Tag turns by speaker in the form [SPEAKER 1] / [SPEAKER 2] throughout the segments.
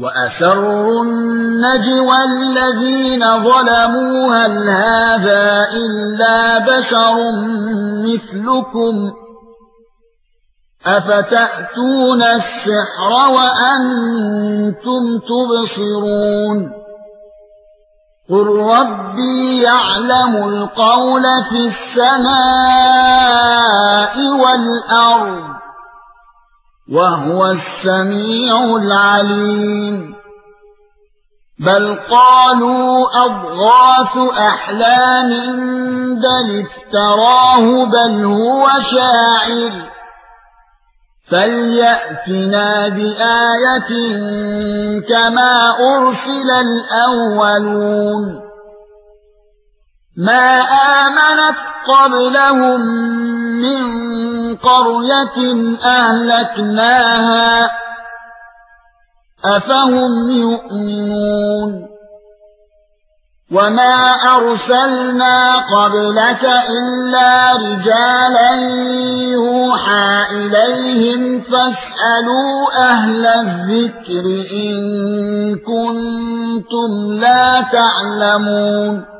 [SPEAKER 1] وَأَسَرُّوا النَّجْوَى الَّذِينَ ظَلَمُوا هَلْ هَذَا إِلَّا بَشَرٌ مِثْلُكُمْ أَفَتَأْتُونَ السِّحْرَ وَأَنْتُمْ تُبْصِرُونَ قُل رَّبِّي يَعْلَمُ الْقَوْلَ فِي السَّمَاءِ وَالْأَرْضِ وهو السميع العليم. بل قالوا أضغاث أحلام بل افتراه بل هو شاعر. فليأتنا بآية كما أرسل الأولون. ما آمنت قبلهم من قرية أهلكناها أفهم يؤمنون وما أرسلنا قبلك إلا رجالا يوحى إليهم فاسألوا أهل الذكر إن كنتم لا تعلمون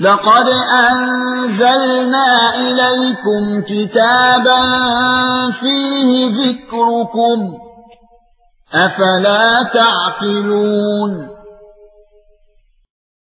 [SPEAKER 1] لقد أنزلنا إليكم كتابا فيه ذكركم أفلا تعقلون